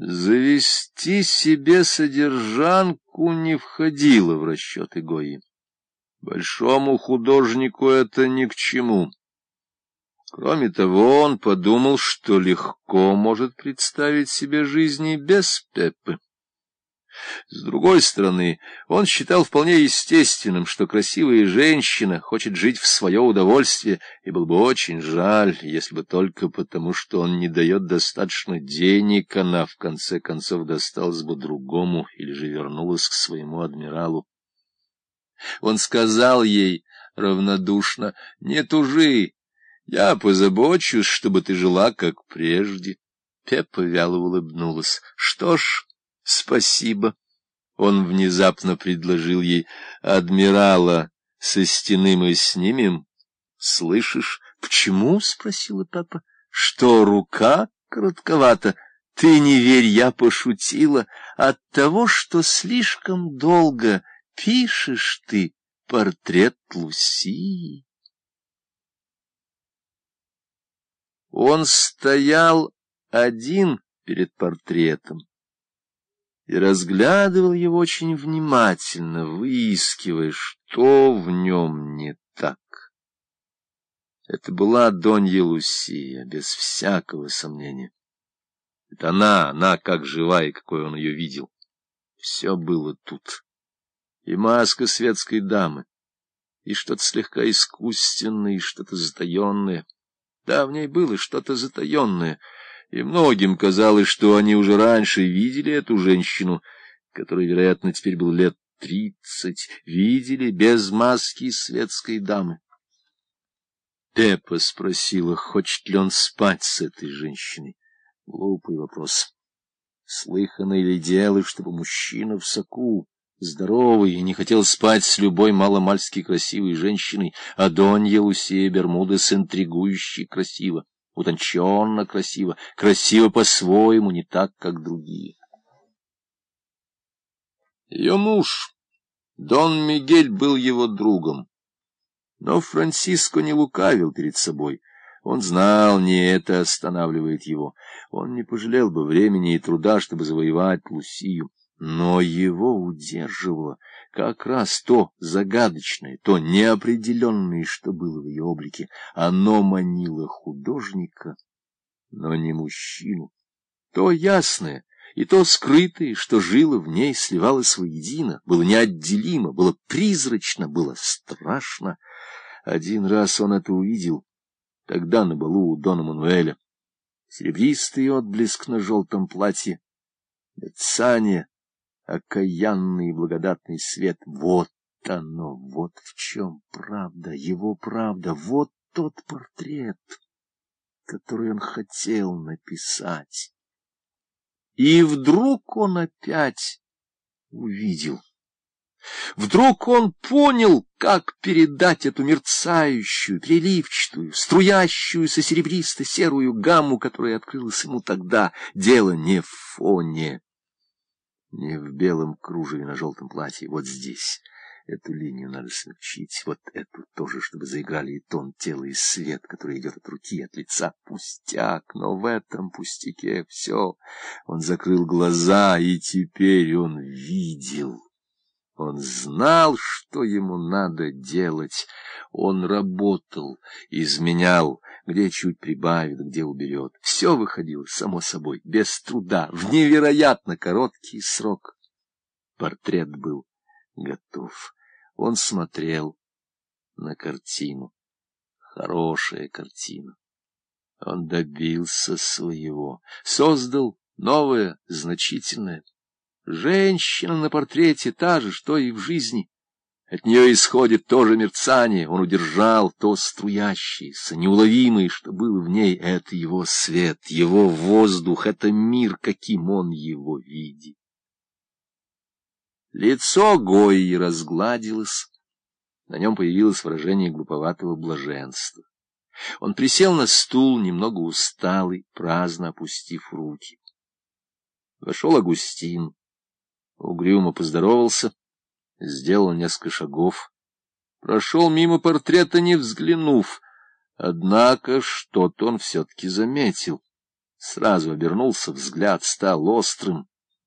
Завести себе содержанку не входило в расчеты Гои. Большому художнику это ни к чему. Кроме того, он подумал, что легко может представить себе жизни без Пеппы. С другой стороны, он считал вполне естественным, что красивая женщина хочет жить в свое удовольствие, и был бы очень жаль, если бы только потому, что он не дает достаточно денег, она в конце концов досталась бы другому или же вернулась к своему адмиралу. Он сказал ей равнодушно, «Не тужи, я позабочусь, чтобы ты жила, как прежде». Пеппа вяло улыбнулась. «Что ж...» Спасибо. Он внезапно предложил ей адмирала со стены мы снимем. Слышишь? Почему? спросила папа. Что рука коротковата? Ты не верь, я пошутила. От того, что слишком долго пишешь ты портрет Луси. Он стоял один перед портретом и разглядывал его очень внимательно, выискивая, что в нем не так. Это была Донья Лусия, без всякого сомнения. Это она, она как живая, какой он ее видел. Все было тут. И маска светской дамы, и что-то слегка искусственное, и что-то затаенное. Да, в ней было что-то затаенное — и многим казалось, что они уже раньше видели эту женщину, которой, вероятно, теперь был лет тридцать, видели без маски светской дамы. Пеппа спросила, хочет ли он спать с этой женщиной. Глупый вопрос. Слыхано ли дело, чтобы мужчина в соку, здоровый и не хотел спать с любой маломальски красивой женщиной, а Донья Лусия Бермудес интригующе красиво? Утонченно красиво, красиво по-своему, не так, как другие. Ее муж, Дон Мигель, был его другом. Но Франциско не лукавил перед собой. Он знал, не это останавливает его. Он не пожалел бы времени и труда, чтобы завоевать Лусию. Но его удерживало как раз то загадочное, то неопределенное, что было в ее облике. Оно манило художника, но не мужчину. То ясное и то скрытое, что жило в ней, сливалось воедино, было неотделимо, было призрачно, было страшно. Один раз он это увидел, тогда на балу у Дона Мануэля. Серебристый отблеск на желтом платье, мерцание, окаянный и благодатный свет. Вот оно, вот в чем правда, его правда, вот тот портрет, который он хотел написать. И вдруг он опять увидел. Вдруг он понял, как передать эту мерцающую, переливчатую, струящуюся серебристо-серую гамму, которая открылась ему тогда. Дело не в фоне. Не в белом кружеве на желтом платье, вот здесь. Эту линию надо смягчить, вот эту тоже, чтобы заиграли и тон тела, и свет, который идет от руки, от лица. Пустяк, но в этом пустяке все. Он закрыл глаза, и теперь он видел. Он знал, что ему надо делать. Он работал, изменял, где чуть прибавит, где уберет. Все выходило само собой, без труда, в невероятно короткий срок. Портрет был готов. Он смотрел на картину. Хорошая картина. Он добился своего, создал новое, значительное. Женщина на портрете та же, что и в жизни. От нее исходит то же мерцание, он удержал то струящееся, неуловимое, что было в ней. Это его свет, его воздух, это мир, каким он его видит. Лицо Гои разгладилось, на нем появилось выражение глуповатого блаженства. Он присел на стул, немного усталый, праздно опустив руки. Вошел Агустин, угрюмо поздоровался, сделал несколько шагов, прошел мимо портрета, не взглянув, однако что-то он все-таки заметил. Сразу обернулся, взгляд стал острым.